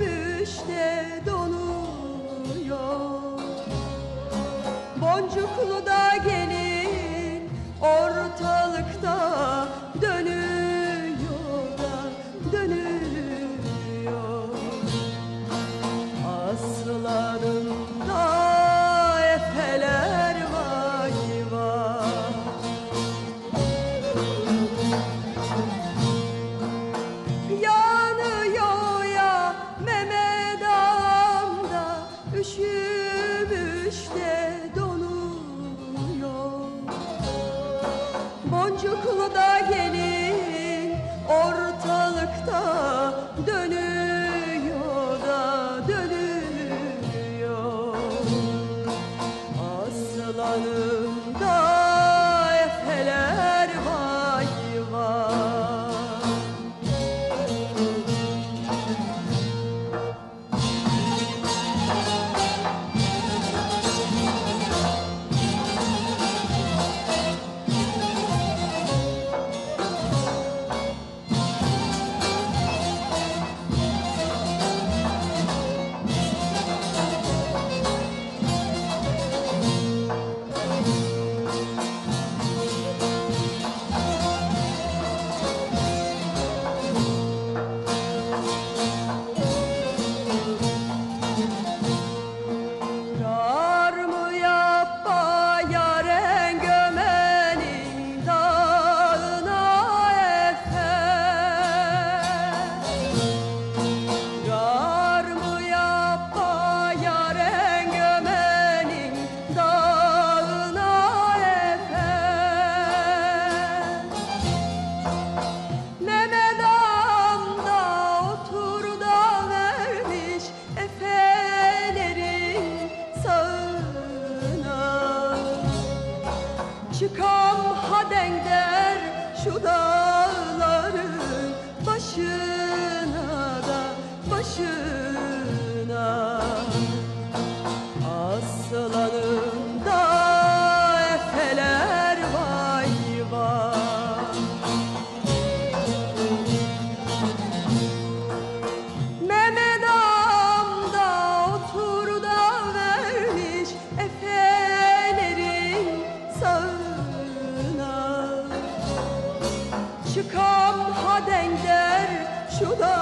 gümüşte donuyor. Boncuklu da geliyor çocuklu da gelin. Or Çıkam haden der şu dağların başına da başına 求的。